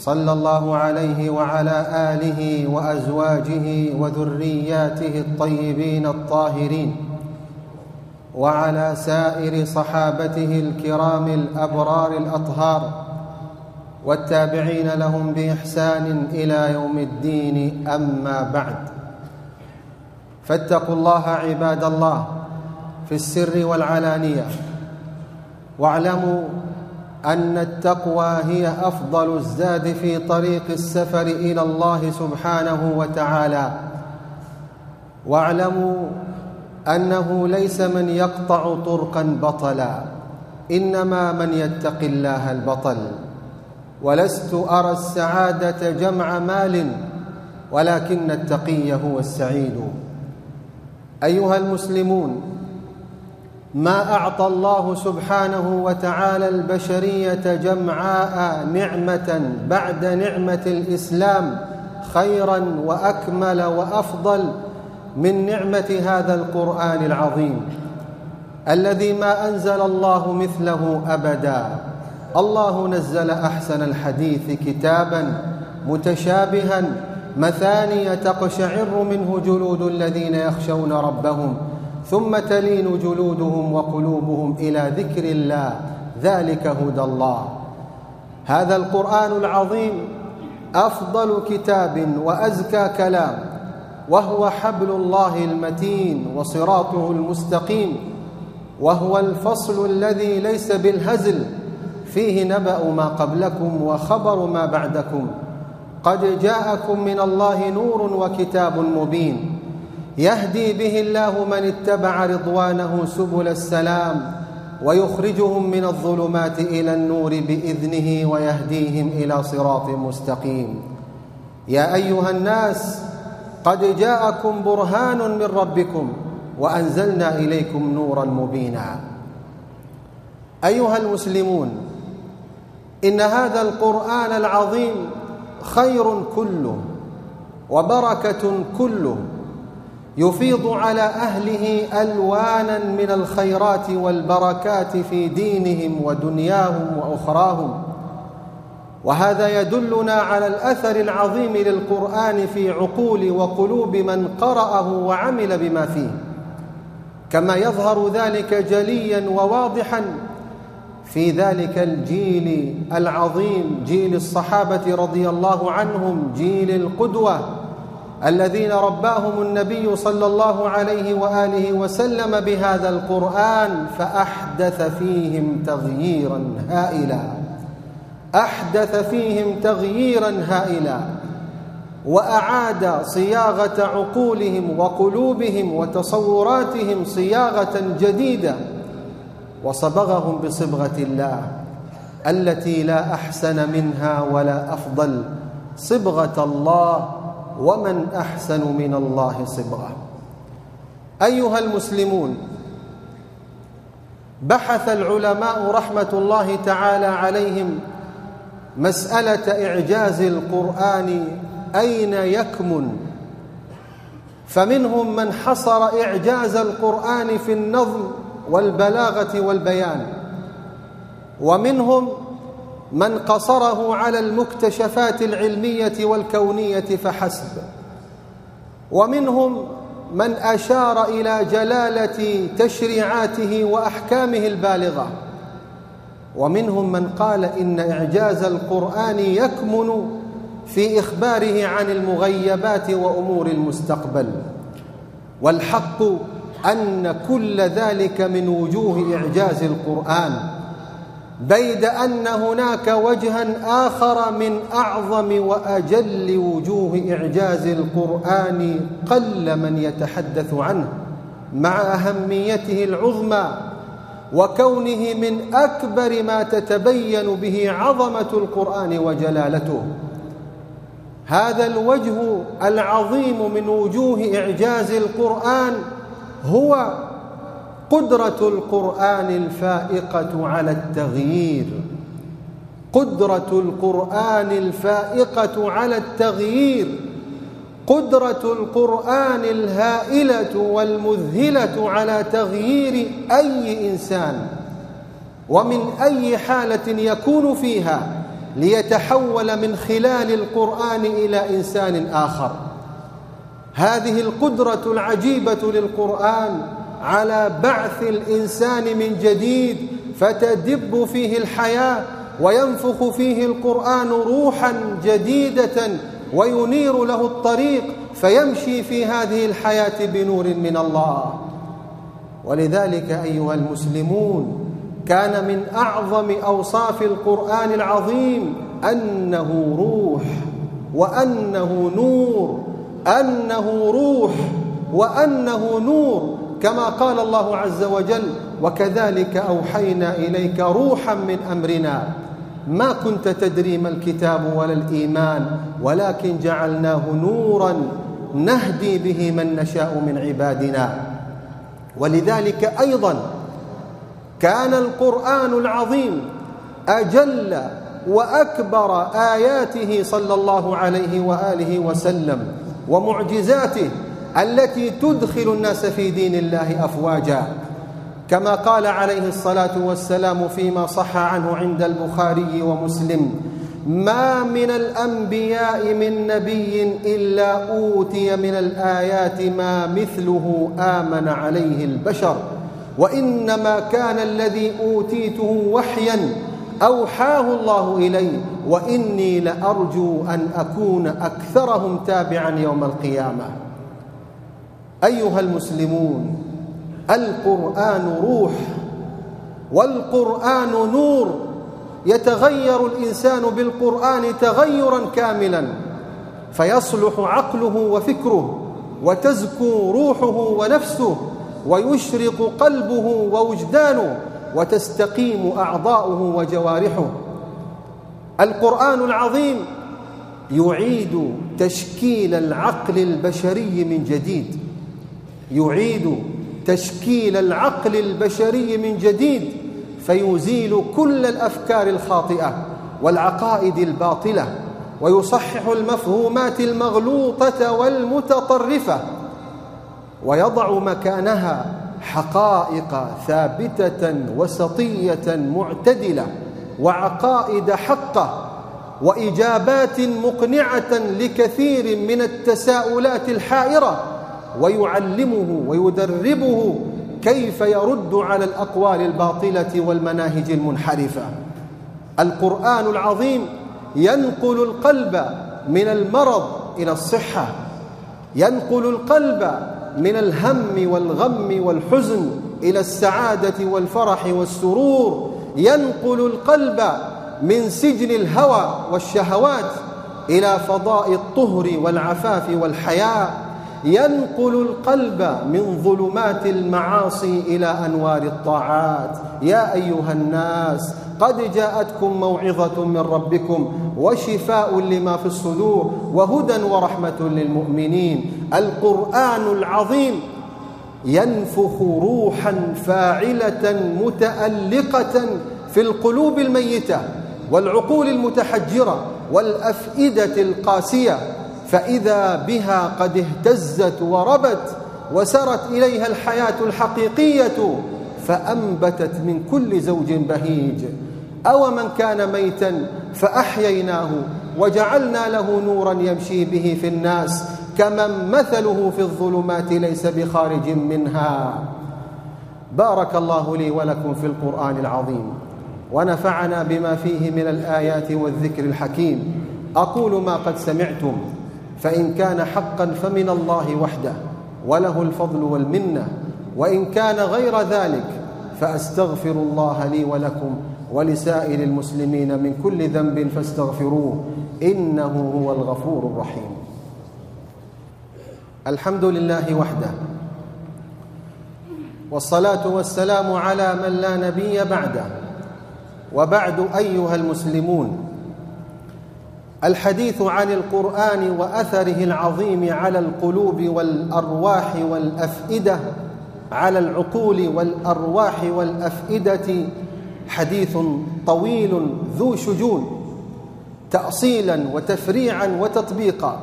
صلى الله عليه وعلى آله وأزواجه وذرياته الطيبين الطاهرين وعلى سائر صحابته الكرام الأبرار الأطهار والتابعين لهم بإحسان إلى يوم الدين. أما بعد فاتقوا الله عباد الله في السر والعلانية واعلموا أن التقوى هي أفضل الزاد في طريق السفر إلى الله سبحانه وتعالى. واعلموا أنه ليس من يقطع طرقا بطلا إنما من يتقي الله البطل. ولست أرى السعادة جمع مال ولكن التقي هو السعيد. أيها المسلمون ما أعطى الله سبحانه وتعالى البشرية جمعاء نعمة بعد نعمة الإسلام خيرا وأكمل وأفضل من نعمة هذا القرآن العظيم الذي ما أنزل الله مثله أبدا. الله نزل أحسن الحديث كتابا متشابها مثاني تقشعر منه جلود الذين يخشون ربهم. ثم تلين جلودهم وقلوبهم إلى ذكر الله. ذلك هدى الله. هذا القرآن العظيم أفضل كتاب وأزكى كلام وهو حبل الله المتين وصراطه المستقيم وهو الفصل الذي ليس بالهزل. فيه نبأ ما قبلكم وخبر ما بعدكم. قد جاءكم من الله نور وكتاب مبين. يهدي به الله من اتبع رضوانه سبل السلام ويخرجهم من الظلمات إلى النور بإذنه ويهديهم إلى صراط مستقيم. يا أيها الناس قد جاءكم برهان من ربكم وأنزلنا إليكم نورا مبينا. أيها المسلمون إن هذا القرآن العظيم خير كله وبركة كله يفيض على أهله ألوانا من الخيرات والبركات في دينهم ودنياهم وأخراهم. وهذا يدلنا على الأثر العظيم للقرآن في عقول وقلوب من قرأه وعمل بما فيه. كما يظهر ذلك جليا وواضحا في ذلك الجيل العظيم جيل الصحابة رضي الله عنهم جيل القدوة. الذين رباهم النبي صلى الله عليه وآله وسلم بهذا القرآن فأحدث فيهم تغييرا هائلا. أحدث فيهم تغييرا هائلا. وأعاد صياغة عقولهم وقلوبهم وتصوراتهم صياغة جديدة. وصبغهم بصبغة الله التي لا أحسن منها ولا أفضل. صبغة الله ومن أحسن من الله صبغه أيها المسلمون بحث العلماء رحمة الله تعالى عليهم مسألة إعجاز القرآن أين يكمن؟ فمنهم من حصر إعجاز القرآن في النظم والبلاغة والبيان ومنهم من قصره على المكتشفات العلمية والكونية فحسب. ومنهم من أشار إلى جلالة تشريعاته وأحكامه البالغة. ومنهم من قال إن إعجاز القرآن يكمن في إخباره عن المغيبات وأمور المستقبل. والحق أن كل ذلك من وجوه إعجاز القرآن. بيد أن هناك وجها آخر من أعظم وأجل وجوه إعجاز القرآن قل من يتحدث عنه مع أهميته العظمى وكونه من أكبر ما تتبين به عظمة القرآن وجلالته. هذا الوجه العظيم من وجوه إعجاز القرآن هو قدرة القرآن الفائقة على التغيير. قدرة القرآن الفائقة على التغيير. قدرة القرآن الهائلة والمذهلة على تغيير أي إنسان. ومن أي حالة يكون فيها ليتحول من خلال القرآن إلى إنسان آخر. هذه القدرة العجيبة للقرآن على بعث الإنسان من جديد فتدب فيه الحياة وينفخ فيه القرآن روحا جديدة وينير له الطريق فيمشي في هذه الحياة بنور من الله. ولذلك أيها المسلمون كان من أعظم أوصاف القرآن العظيم أنه روح وأنه نور أنه روح وأنه نور. كما قال الله عز وجل وكذلك أوحينا إليك روحا من أمرنا. ما كنت تدري ما الكتاب ولا الإيمان ولكن جعلناه نورا نهدي به من نشاء من عبادنا. ولذلك أيضا كان القرآن العظيم أجل وأكبر آياته صلى الله عليه وآله وسلم ومعجزاته التي تدخل الناس في دين الله أفواجا. كما قال عليه الصلاة والسلام فيما صح عنه عند البخاري ومسلم ما من الأنبياء من نبي إلا أوتي من الآيات ما مثله آمن عليه البشر وإنما كان الذي أوتيته وحيا أوحاه الله إلي وإني لأرجو أن أكون أكثرهم تابعا يوم القيامة. أيها المسلمون القرآن روح والقرآن نور. يتغير الإنسان بالقرآن تغيرا كاملا فيصلح عقله وفكره وتزكو روحه ونفسه ويشرق قلبه ووجدانه وتستقيم أعضاؤه وجوارحه. القرآن العظيم يعيد تشكيل العقل البشري من جديد. يعيد تشكيل العقل البشري من جديد فيزيل كل الأفكار الخاطئة والعقائد الباطلة ويصحح المفهومات المغلوطة والمتطرفة ويضع مكانها حقائق ثابتة وسطية معتدلة وعقائد حقة وإجابات مقنعة لكثير من التساؤلات الحائرة ويعلمه ويدربه كيف يرد على الأقوال الباطلة والمناهج المنحرفة. القرآن العظيم ينقل القلب من المرض إلى الصحة. ينقل القلب من الهم والغم والحزن إلى السعادة والفرح والسرور. ينقل القلب من سجن الهوى والشهوات إلى فضاء الطهر والعفاف والحياء ينقل القلب من ظلمات المعاصي إلى أنوار الطاعات. يا أيها الناس قد جاءتكم موعظة من ربكم وشفاء لما في الصدور وهدى ورحمة للمؤمنين. القرآن العظيم ينفخ روحا فاعلة متألقة في القلوب الميتة والعقول المتحجرة والأفئدة القاسية فإذا بها قد اهتزت وربت وسرت إليها الحياة الحقيقية فأنبتت من كل زوج بهيج. أو من كان ميتا فأحييناه وجعلنا له نورا يمشي به في الناس كمن مثله في الظلمات ليس بخارج منها. بارك الله لي ولكم في القرآن العظيم. ونفعنا بما فيه من الآيات والذكر الحكيم. أقول ما قد سمعتم. فإن كان حقا فمن الله وحده وله الفضل والمنة. وإن كان غير ذلك فأستغفر الله لي ولكم ولسائر المسلمين من كل ذنب فاستغفروه إنه هو الغفور الرحيم. الحمد لله وحده والصلاة والسلام على من لا نبي بعده. وبعد أيها المسلمون الحديث عن القرآن وأثره العظيم على القلوب والأرواح والأفئدة على العقول والأرواح والأفئدة حديث طويل ذو شجون تاصيلا وتفريعا وتطبيقا.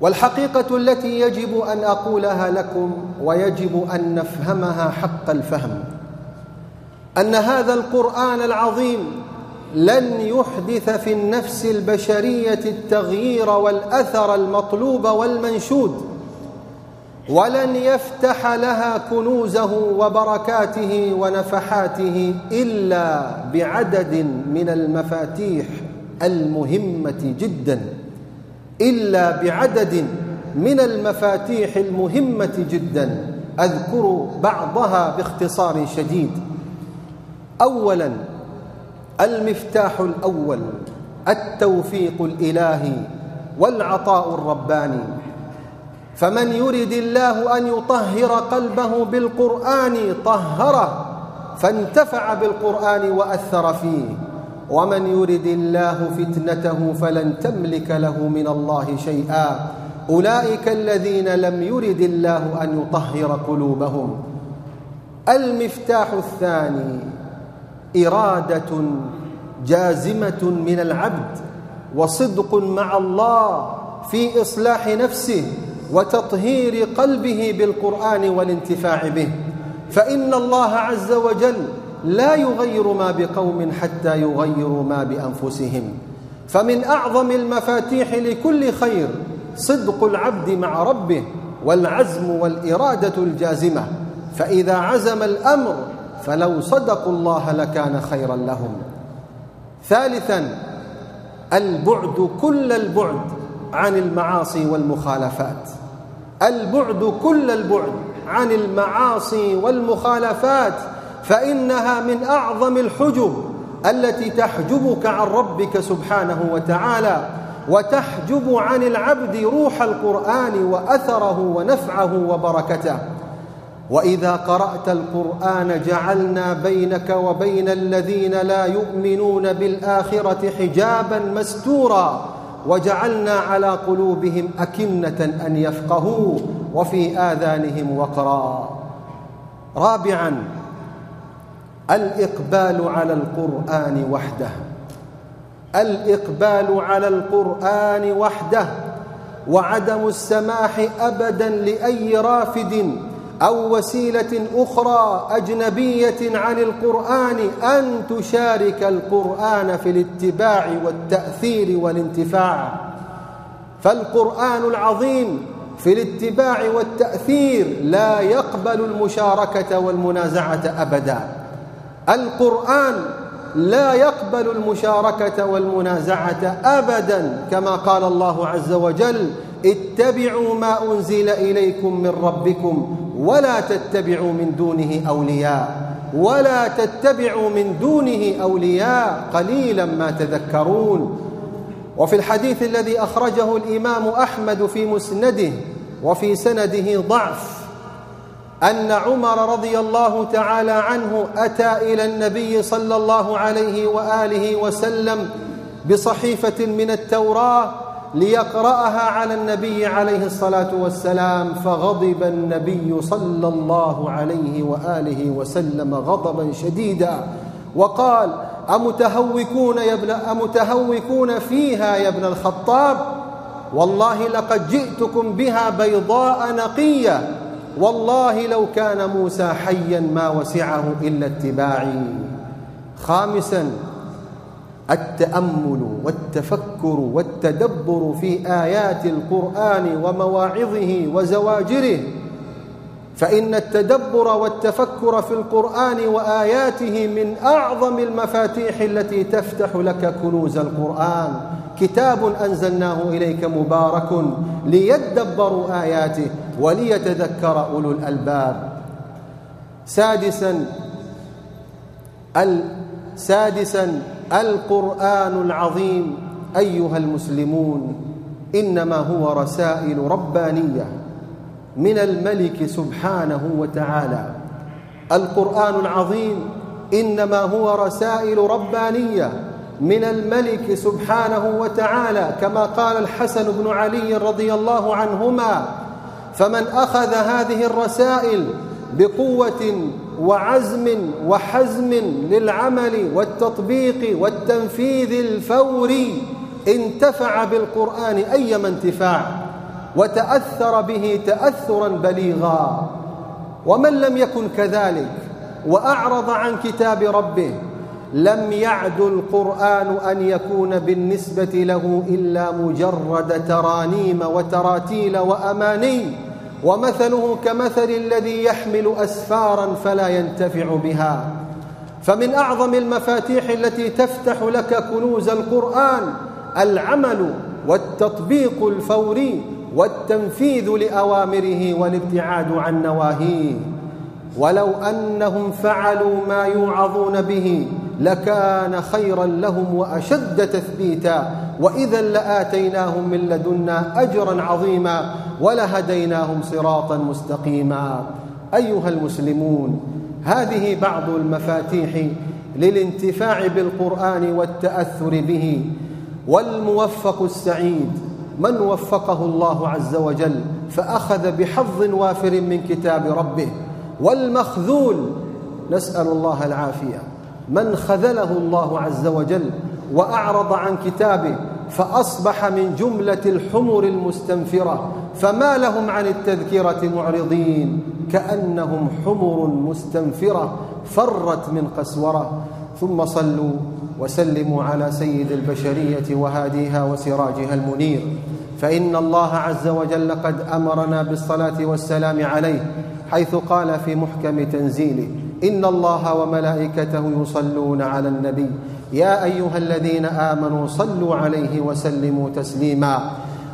والحقيقة التي يجب أن أقولها لكم ويجب أن نفهمها حق الفهم أن هذا القرآن العظيم لن يحدث في النفس البشرية التغيير والأثر المطلوب والمنشود ولن يفتح لها كنوزه وبركاته ونفحاته إلا بعدد من المفاتيح المهمة جدا إلا بعدد من المفاتيح المهمة جدا. أذكر بعضها باختصار شديد. اولا المفتاح الأول التوفيق الإلهي والعطاء الرباني. فمن يرد الله أن يطهر قلبه بالقرآن طهره فانتفع بالقرآن وأثر فيه. ومن يرد الله فتنته فلن تملك له من الله شيئا. أولئك الذين لم يرد الله أن يطهر قلوبهم. المفتاح الثاني إرادة جازمة من العبد وصدق مع الله في إصلاح نفسه وتطهير قلبه بالقرآن والانتفاع به. فإن الله عز وجل لا يغير ما بقوم حتى يغيروا ما بأنفسهم. فمن أعظم المفاتيح لكل خير صدق العبد مع ربه والعزم والإرادة الجازمة. فإذا عزم الأمر فلو صدقوا الله لكان خيرا لهم. ثالثا البعد كل البعد عن المعاصي والمخالفات. البعد كل البعد عن المعاصي والمخالفات فإنها من أعظم الحجب التي تحجبك عن ربك سبحانه وتعالى وتحجب عن العبد روح القرآن وأثره ونفعه وبركته. وإذا قرأت القرآن جعلنا بينك وبين الذين لا يؤمنون بالآخرة حجابا مستورا وجعلنا على قلوبهم أكنة أن يفقهوه وفي آذانهم وقرا. رابعا الإقبال على القرآن وحده. الإقبال على القرآن وحده. وعدم السماح ابدا لأي رافد أو وسيلة أخرى أجنبية عن القرآن أن تشارك القرآن في الاتباع والتأثير والانتفاع. فالقرآن العظيم في الاتباع والتأثير لا يقبل المشاركة والمنازعة أبدا. القرآن لا يقبل المشاركة والمنازعة أبدا كما قال الله عز وجل اتبعوا ما أنزل إليكم من ربكم ولا تتبعوا من دونه أولياء ولا تتبعوا من دونه أولياء قليلا ما تذكرون. وفي الحديث الذي أخرجه الإمام أحمد في مسنده وفي سنده ضعف أن عمر رضي الله تعالى عنه أتى إلى النبي صلى الله عليه وآله وسلم بصحيفة من التوراة ليقرأها على النبي عليه الصلاة والسلام فغضب النبي صلى الله عليه وآله وسلم غضبا شديدا وقال أمتهوكون يا ابن أمتهوكون فيها يا ابن الخطاب؟ والله لقد جئتكم بها بيضاء نقية. والله لو كان موسى حيا ما وسعه إلا اتباعي. خامسا التأمل والتفكر والتدبر في آيات القرآن ومواعظه وزواجره. فإن التدبر والتفكر في القرآن وآياته من أعظم المفاتيح التي تفتح لك كنوز القرآن. كتاب أنزلناه إليك مبارك ليدبروا آياته وليتذكر أولو الألباب. سادسا سادسا القرآن العظيم أيها المسلمون إنما هو رسائل ربانية من الملك سبحانه وتعالى. القرآن العظيم إنما هو رسائل ربانية من الملك سبحانه وتعالى كما قال الحسن بن علي رضي الله عنهما فمن أخذ هذه الرسائل بقوة وعزم وحزم للعمل والتطبيق والتنفيذ الفوري انتفع بالقرآن أيما انتفاع وتأثر به تأثرا بليغا ومن لم يكن كذلك وأعرض عن كتاب ربه لم يعد القرآن أن يكون بالنسبة له إلا مجرد ترانيم وتراتيل وأماني ومثله كمثل الذي يحمل أسفارا فلا ينتفع بها. فمن أعظم المفاتيح التي تفتح لك كنوز القرآن العمل والتطبيق الفوري والتنفيذ لأوامره والابتعاد عن نواهيه. ولو أنهم فعلوا ما يوعظون به لكان خيرا لهم وأشد تثبيتا. وإذا لآتيناهم من لدنا أجرا عظيما ولهديناهم صراطا مستقيما. أيها المسلمون هذه بعض المفاتيح للانتفاع بالقرآن والتأثر به. والموفق السعيد من وفقه الله عز وجل فأخذ بحظ وافر من كتاب ربه. والمخذول نسأل الله العافية. من خذله الله عز وجل وأعرض عن كتابه فأصبح من جملة الحمر المستنفرة فما لهم عن التذكرة معرضين؟ كأنهم حمر مستنفرة فرت من قسورة. ثم صلوا وسلموا على سيد البشرية وهاديها وسراجها المنير. فإن الله عز وجل قد أمرنا بالصلاة والسلام عليه حيث قال في محكم تنزيله إن الله وملائكته يصلون على النبي. يا أيها الذين آمنوا صلوا عليه وسلموا تسليما.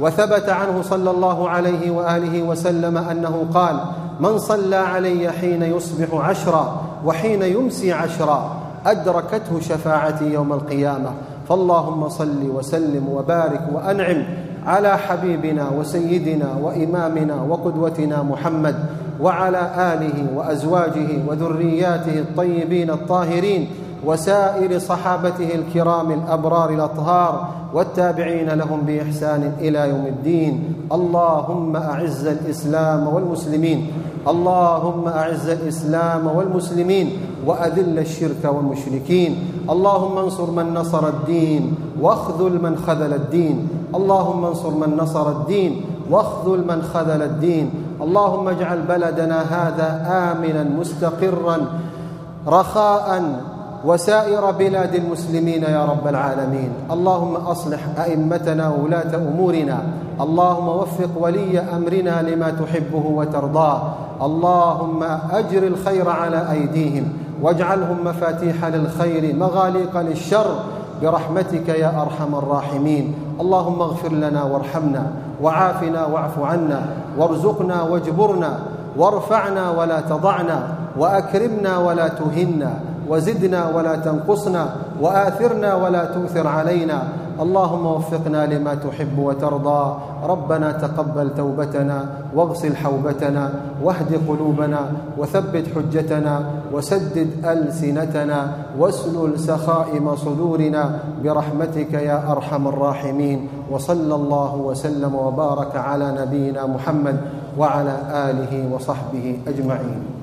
وثبت عنه صلى الله عليه وآله وسلم أنه قال من صلى علي حين يصبح عشرا وحين يمسي عشرا أدركته شفاعتي يوم القيامة. فاللهم صل وسلم وبارك وأنعم على حبيبنا وسيدنا وإمامنا وقدوتنا محمد وعلى آله وأزواجه وذرياته الطيبين الطاهرين وسائر صحابته الكرام الأبرار الأطهار والتابعين لهم بإحسان إلى يوم الدين. اللهم أعز الإسلام والمسلمين. اللهم أعز الإسلام والمسلمين وأذل الشرك والمشركين. اللهم انصر من نصر الدين واخذل من خذل الدين. اللهم انصر من نصر الدين واخذل من خذل الدين. اللهم اجعل بلدنا هذا آمنا مستقرا رخاء وسائر بلاد المسلمين يا رب العالمين. اللهم أصلح أئمتنا وولاة أمورنا. اللهم وفق ولي أمرنا لما تحبه وترضاه. اللهم أجر الخير على أيديهم واجعلهم مفاتيح للخير مغاليق للشر برحمتك يا أرحم الراحمين. اللهم اغفر لنا وارحمنا وعافنا واعف عنا وارزقنا واجبرنا وارفعنا ولا تضعنا وأكرمنا ولا تهنا وزدنا ولا تنقصنا وآثرنا ولا تؤثر علينا. اللهم وفقنا لما تحب وترضى. ربنا تقبل توبتنا واغسل حوبتنا واهد قلوبنا وثبت حجتنا وسدد ألسنتنا واسلل سخائم صدورنا برحمتك يا أرحم الراحمين. وصلى الله وسلم وبارك على نبينا محمد وعلى آله وصحبه أجمعين.